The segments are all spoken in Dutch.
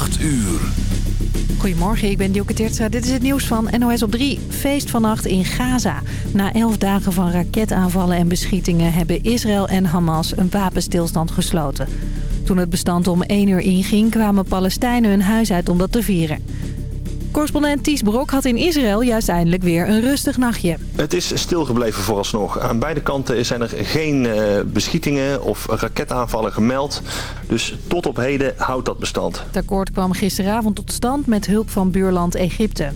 8 uur. Goedemorgen, ik ben Dielke Teertstra. Dit is het nieuws van NOS op 3. Feest vannacht in Gaza. Na elf dagen van raketaanvallen en beschietingen... hebben Israël en Hamas een wapenstilstand gesloten. Toen het bestand om 1 uur inging... kwamen Palestijnen hun huis uit om dat te vieren. Correspondent Ties Brok had in Israël juist eindelijk weer een rustig nachtje. Het is stilgebleven vooralsnog. Aan beide kanten zijn er geen uh, beschietingen of raketaanvallen gemeld. Dus tot op heden houdt dat bestand. Het akkoord kwam gisteravond tot stand met hulp van buurland Egypte.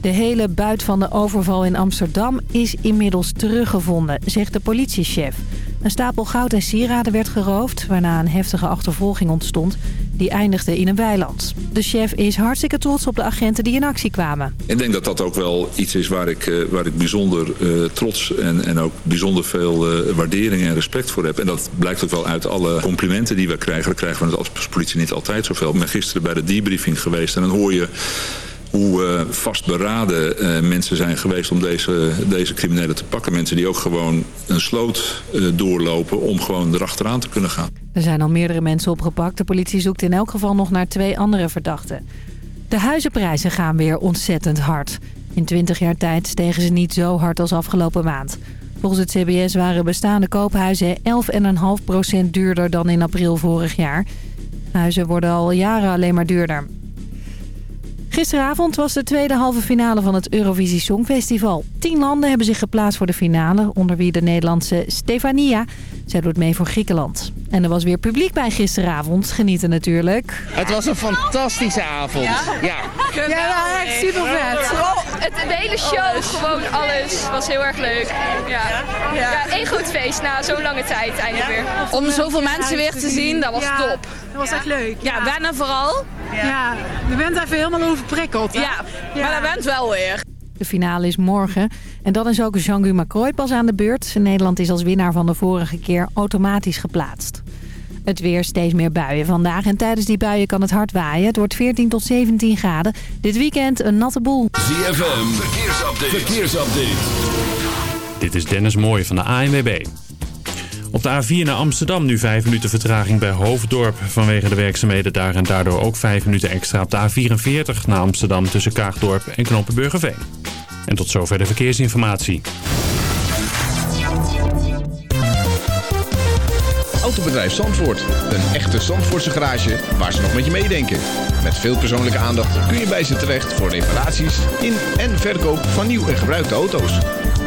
De hele buit van de overval in Amsterdam is inmiddels teruggevonden, zegt de politiechef. Een stapel goud en sieraden werd geroofd, waarna een heftige achtervolging ontstond. Die eindigde in een weiland. De chef is hartstikke trots op de agenten die in actie kwamen. Ik denk dat dat ook wel iets is waar ik, uh, waar ik bijzonder uh, trots en, en ook bijzonder veel uh, waardering en respect voor heb. En dat blijkt ook wel uit alle complimenten die we krijgen. Daar krijgen we als politie niet altijd zoveel. Ik ben gisteren bij de debriefing geweest en dan hoor je hoe uh, vastberaden uh, mensen zijn geweest om deze, deze criminelen te pakken. Mensen die ook gewoon een sloot uh, doorlopen om gewoon erachteraan te kunnen gaan. Er zijn al meerdere mensen opgepakt. De politie zoekt in elk geval nog naar twee andere verdachten. De huizenprijzen gaan weer ontzettend hard. In 20 jaar tijd stegen ze niet zo hard als afgelopen maand. Volgens het CBS waren bestaande koophuizen 11,5% duurder dan in april vorig jaar. Huizen worden al jaren alleen maar duurder. Gisteravond was de tweede halve finale van het Eurovisie Songfestival. Tien landen hebben zich geplaatst voor de finale, onder wie de Nederlandse Stefania. Zij doet mee voor Griekenland. En er was weer publiek bij gisteravond. Genieten natuurlijk. Het was een fantastische avond. Ja, ja. ja echt super vet. Het, de hele show, gewoon alles, was heel erg leuk. Ja, ja. één goed feest na zo'n lange tijd eindelijk weer. Om zoveel mensen weer te zien, dat was top. Dat was echt leuk. Ja, bijna vooral. Ja, je bent even helemaal overprikkeld. Hè? Ja, maar dat bent wel weer. De finale is morgen. En dan is ook Jean-Guy Macroy pas aan de beurt. Nederland is als winnaar van de vorige keer automatisch geplaatst. Het weer steeds meer buien vandaag. En tijdens die buien kan het hard waaien. Het wordt 14 tot 17 graden. Dit weekend een natte boel. ZFM, verkeersupdate. verkeersupdate. Dit is Dennis Mooij van de ANWB. Op de A4 naar Amsterdam nu 5 minuten vertraging bij Hoofddorp vanwege de werkzaamheden daar en daardoor ook 5 minuten extra op de A44 naar Amsterdam tussen Kaagdorp en Knoppenburgerveen. En tot zover de verkeersinformatie. Autobedrijf Zandvoort. Een echte Zandvoortse garage waar ze nog met je meedenken. Met veel persoonlijke aandacht kun je bij ze terecht voor reparaties in en verkoop van nieuw en gebruikte auto's.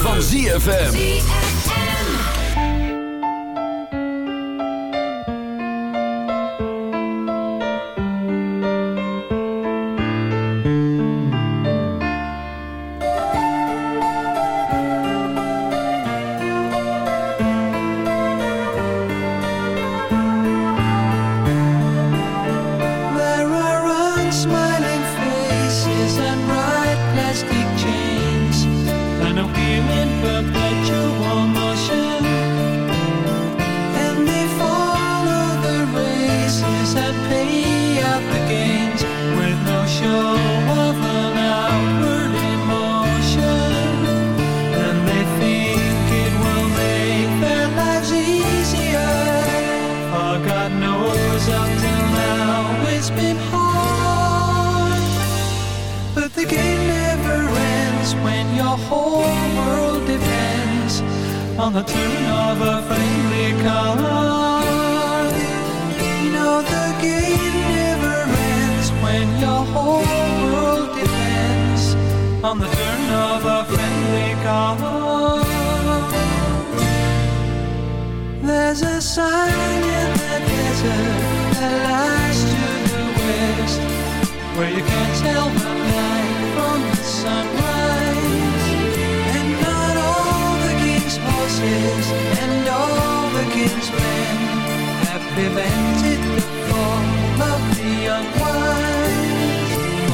Van ZFM.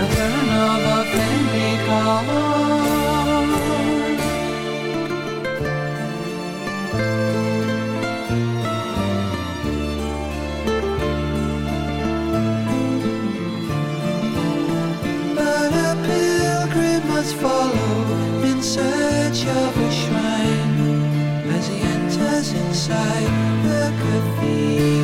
a friendly call. But a pilgrim must follow in search of a shrine as he enters inside the cathedral.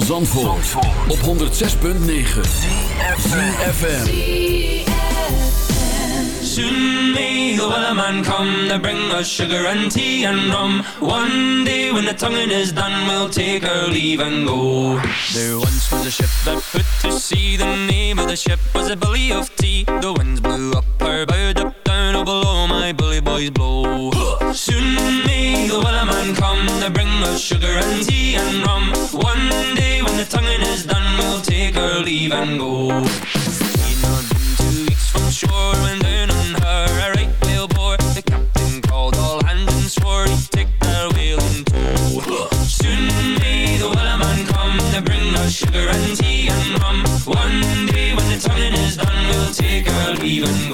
Zandvoort, op 106.9 CFM Soon may the wellerman come to bring us sugar and tea and rum. One day when the tonguing is done, we'll take our leave and go. There once was a ship that put to sea. The name of the ship was a Billy of Tea. The winds blew up her bow, up down, oh below my bully boys blow. Soon may the wellerman come to bring us sugar and tea and rum. One day and go. Sitting on two weeks from shore and down on her a right whale bore. The captain called all hands and swore he'd take that whale in tow. Soon may the wellerman come to bring us sugar and tea and rum. One day when the tonguing is done, we'll take our leave and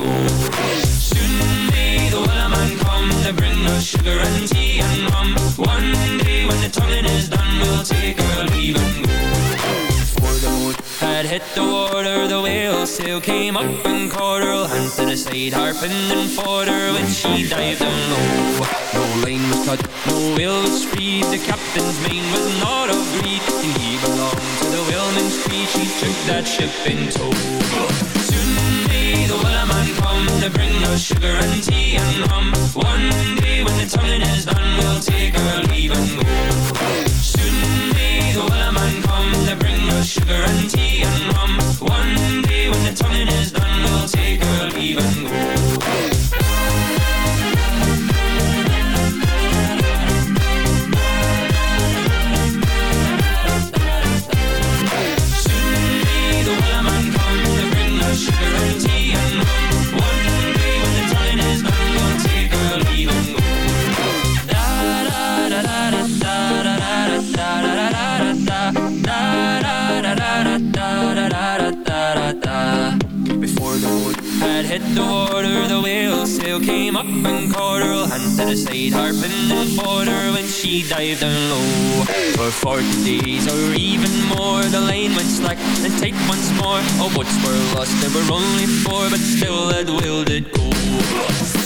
came up and caught her hand to the side harp and then fought her when she dived down low. No lane was cut, no wheel was freed. The captain's mane was not of greed, and he belonged to the whaleman's creed. She took that ship in tow. Soon may the whaleman come to bring us sugar and tea and rum. One day when the tumbling is done, we'll take our leave and go. Soon may the whaleman come to bring us sugar and tea and rum. One day time is done, I'll take her leave and go. and hand to the side harping and border when she dived down low. For 40 days or even more, the lane went slack and tight once more. Oh, boats were lost, there were only four, but still that will did go.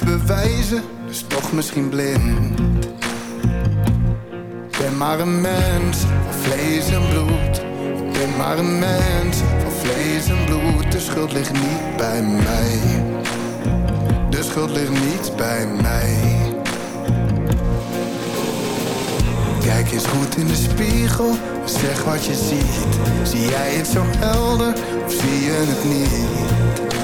Niks bewijzen, dus toch misschien blind. Ik ben maar een mens van vlees en bloed. Ik ben maar een mens van vlees en bloed. De schuld ligt niet bij mij. De schuld ligt niet bij mij. Kijk eens goed in de spiegel zeg wat je ziet. Zie jij het zo helder of zie je het niet?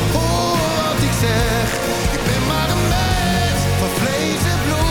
Ik ben maar een mens van vlees en bloed.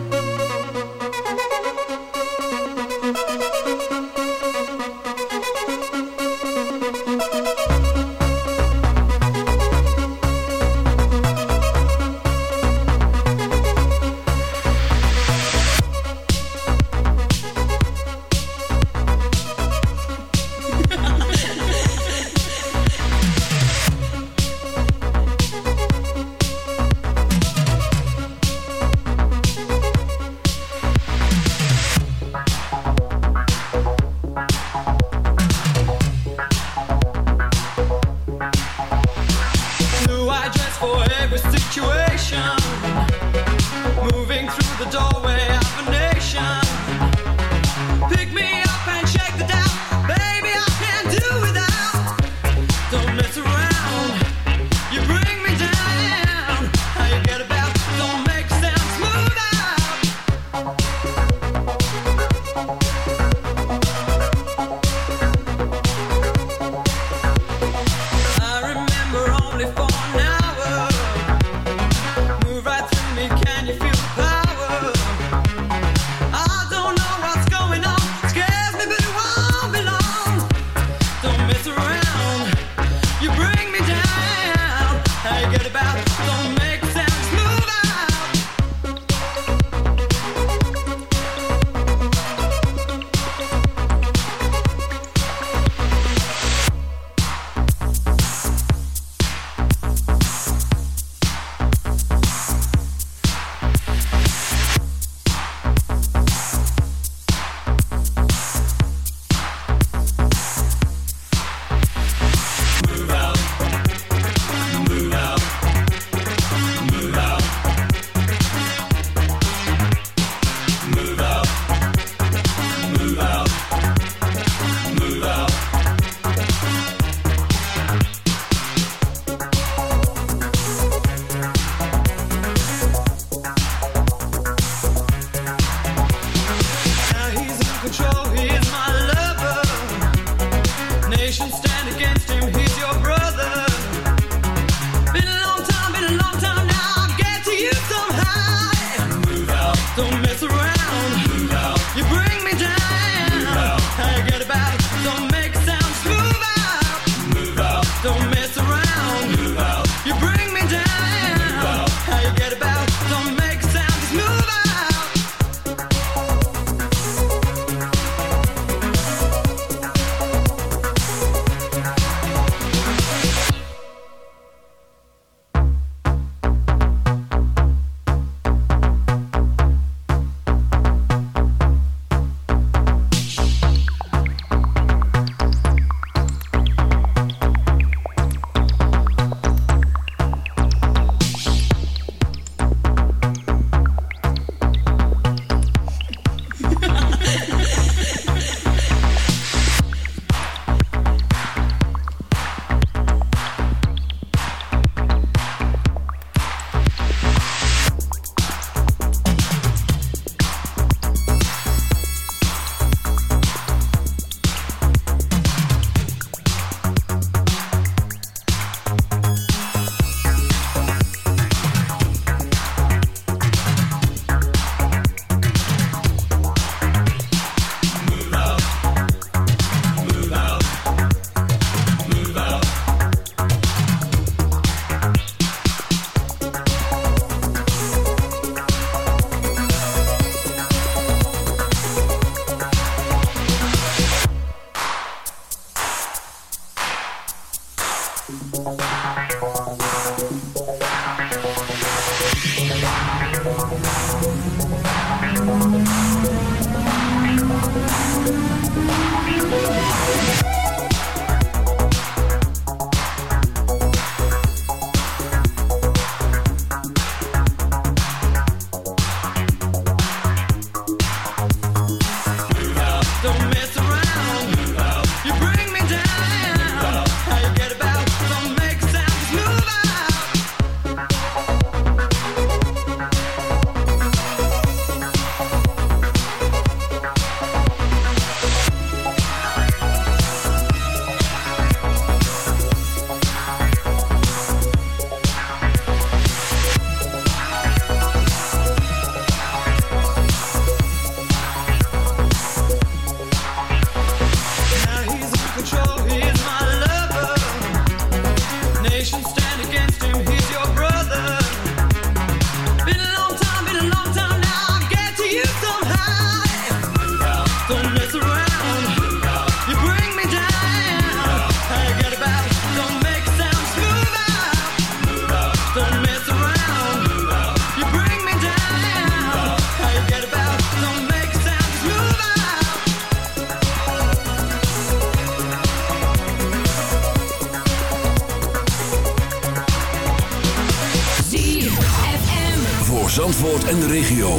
En de regio.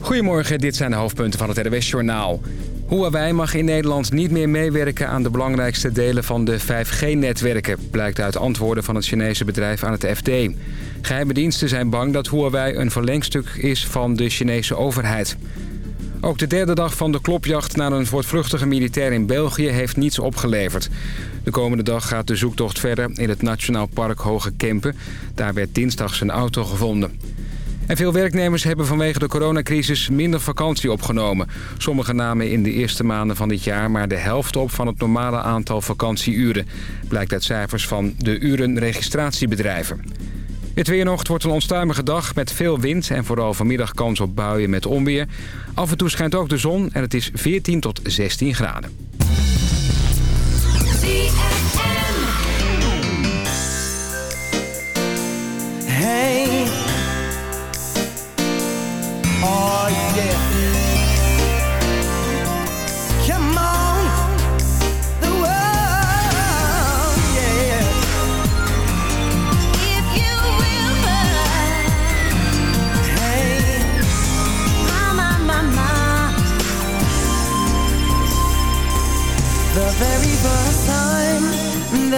Goedemorgen, dit zijn de hoofdpunten van het RWS-journaal. Huawei mag in Nederland niet meer meewerken aan de belangrijkste delen van de 5G-netwerken... blijkt uit antwoorden van het Chinese bedrijf aan het FD. Geheime diensten zijn bang dat Huawei een verlengstuk is van de Chinese overheid. Ook de derde dag van de klopjacht naar een voortvluchtige militair in België heeft niets opgeleverd. De komende dag gaat de zoektocht verder in het Nationaal Park Hoge Kempen. Daar werd dinsdag zijn auto gevonden. En veel werknemers hebben vanwege de coronacrisis minder vakantie opgenomen. Sommigen namen in de eerste maanden van dit jaar maar de helft op van het normale aantal vakantieuren. Blijkt uit cijfers van de urenregistratiebedrijven. Het weer nog, wordt een onstuimige dag met veel wind en vooral vanmiddag kans op buien met onweer. Af en toe schijnt ook de zon en het is 14 tot 16 graden. Hey. Oh.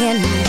in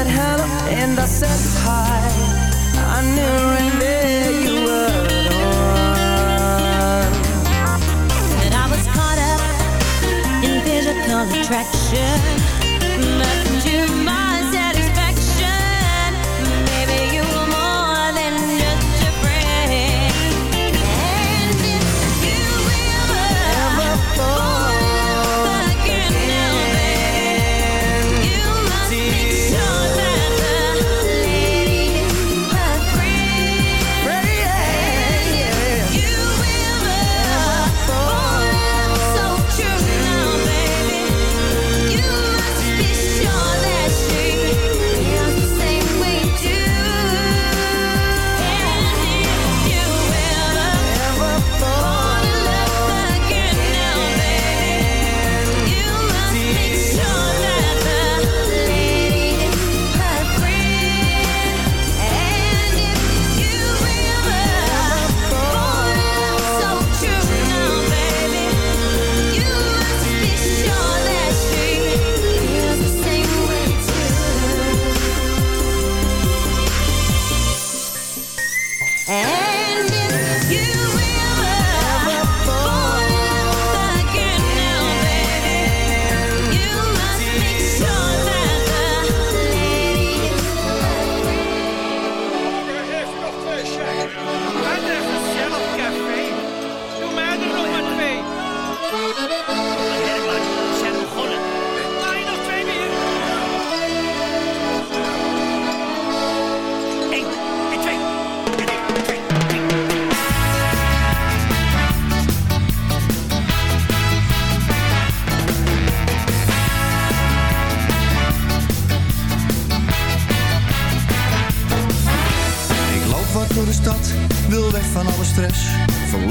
said hello and I said hi. I knew right there you were the one. that I was caught up in physical attraction.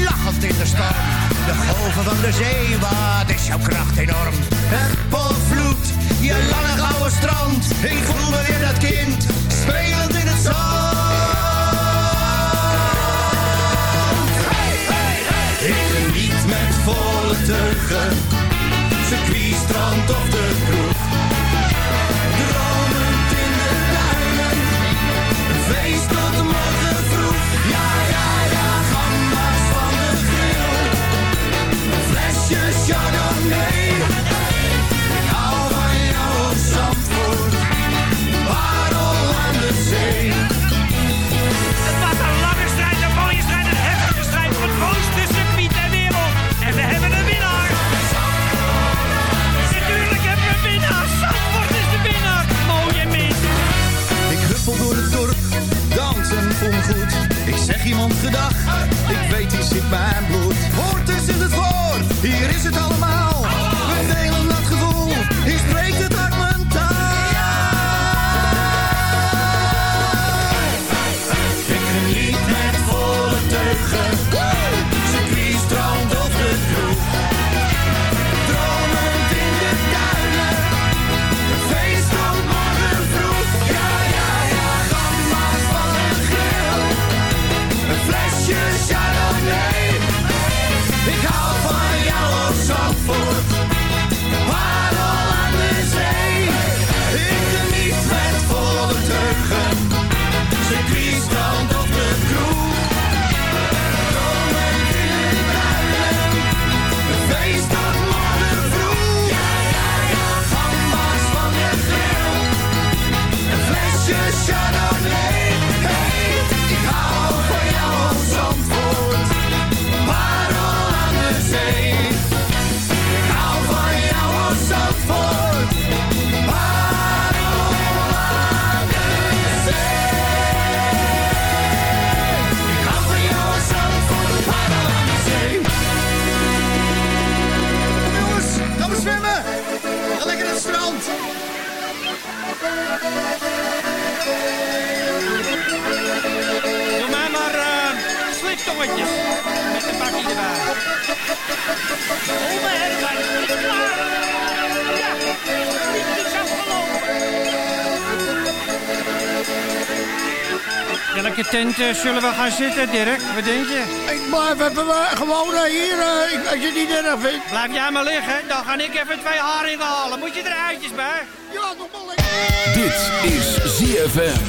lachend in de storm. De golven van de zee, wat is jouw kracht enorm? Het volvloed, je lange gouden strand. Ik voel me weer dat kind, spelend in het zand. Hey, geniet met volle teugen, circuit, strand of de kroeg. Dromend in de duinen, een feest tot morgen chardonnay. Ik hou van jou op Zandvoort. Parel aan de zee. Het was een lange strijd, een mooie strijd, een heftige strijd voor het mooiste circuit ter wereld. En we hebben een winnaar. Natuurlijk hebben we een winnaar. Zandvoort is de winnaar. Mooie mis. Ik huppel door het dorp, dansen voel me goed. Ik zeg iemand gedag, ik weet die zit mijn bloed. Hier is het allemaal. Met een bakje erbij. Oma Herman, is klaar? Ja, het is afgelopen. Welke tent eh, zullen we gaan zitten, Dirk? Wat denk je? Ik blijf even eh, gewoon eh, hier, ik- als je het niet erg vindt. Blijf jij maar liggen, dan ga ik even twee haringen halen. Moet je er eitjes bij? Ja, nog maar. Dit is ZFM.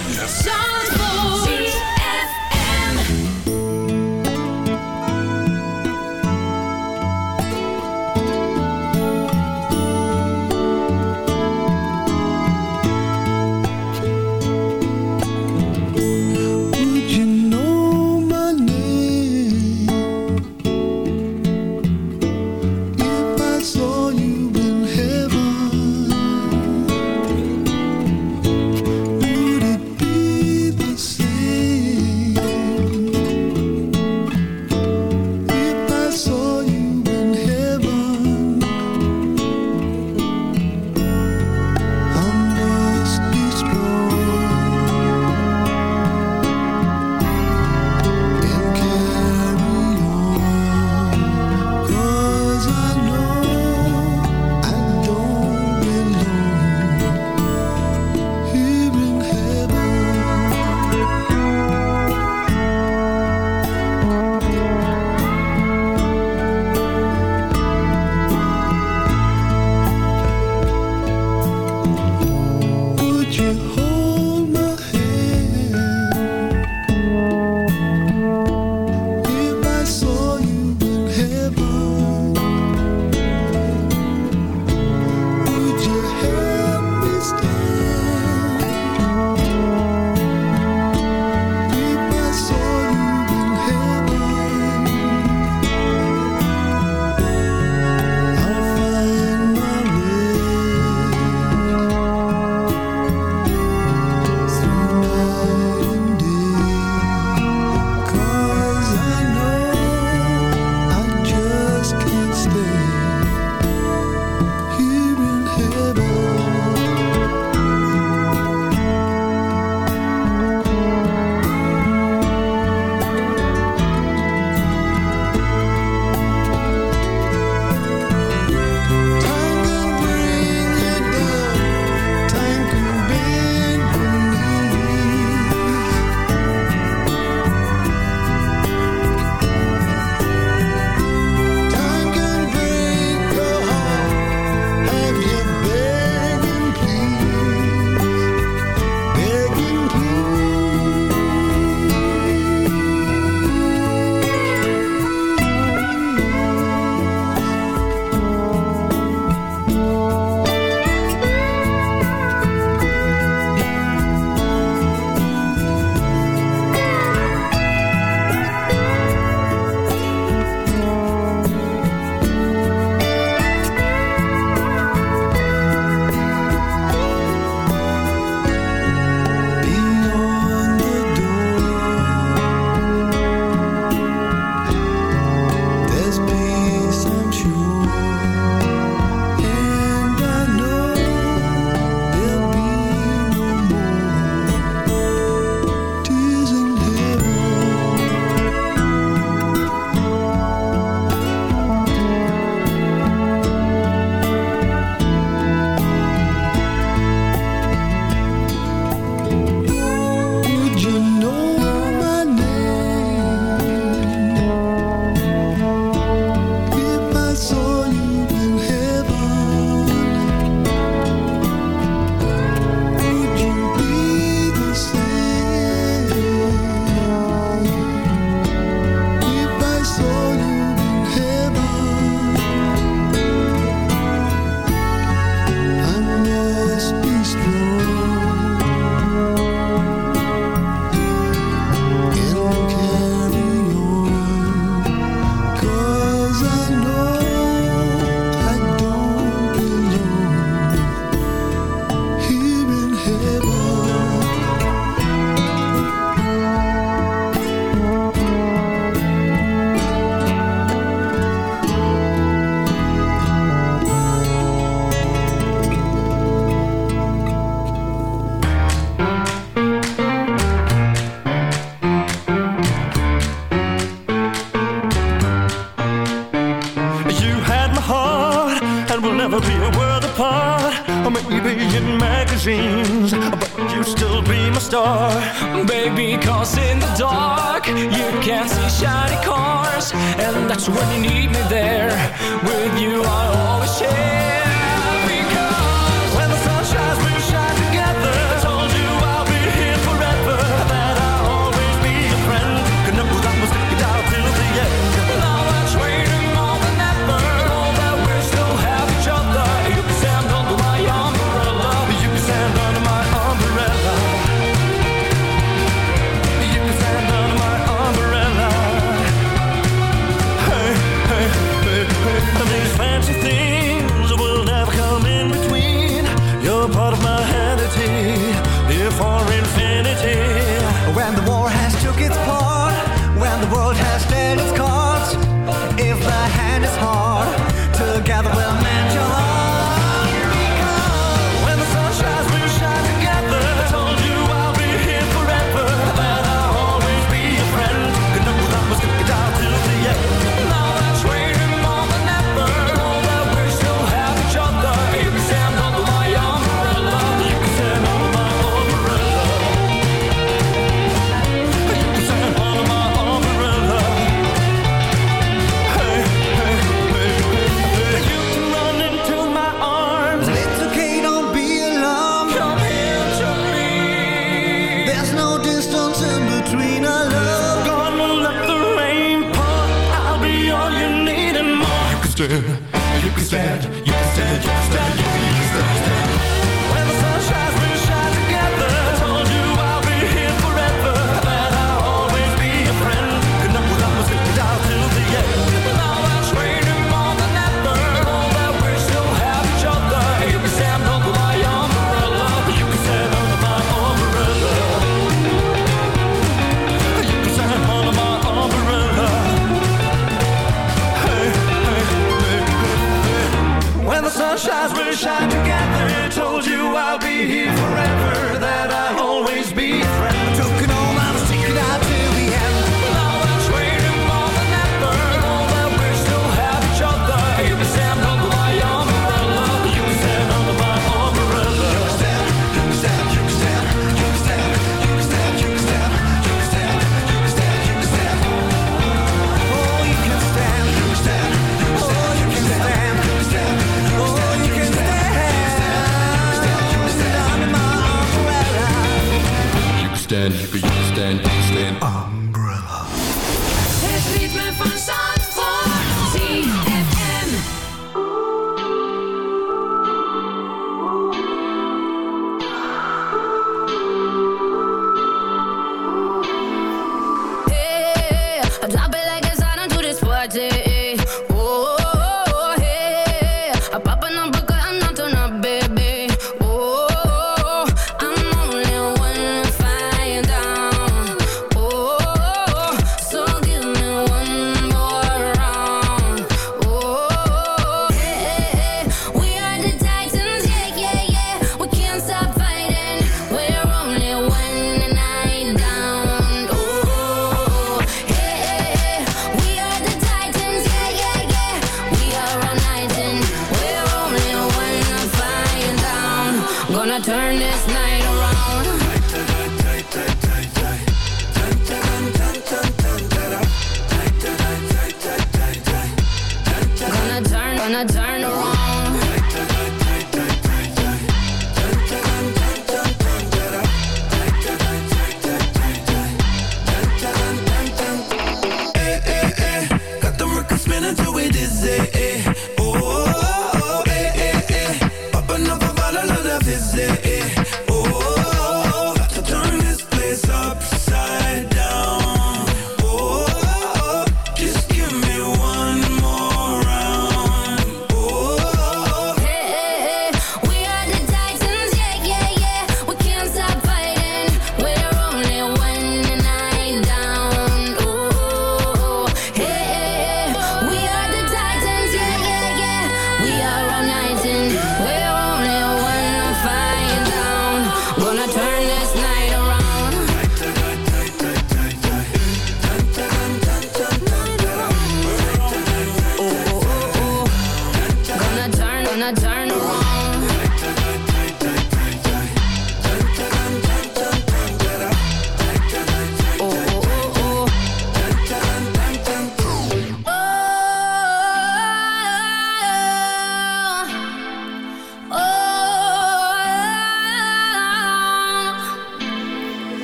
World has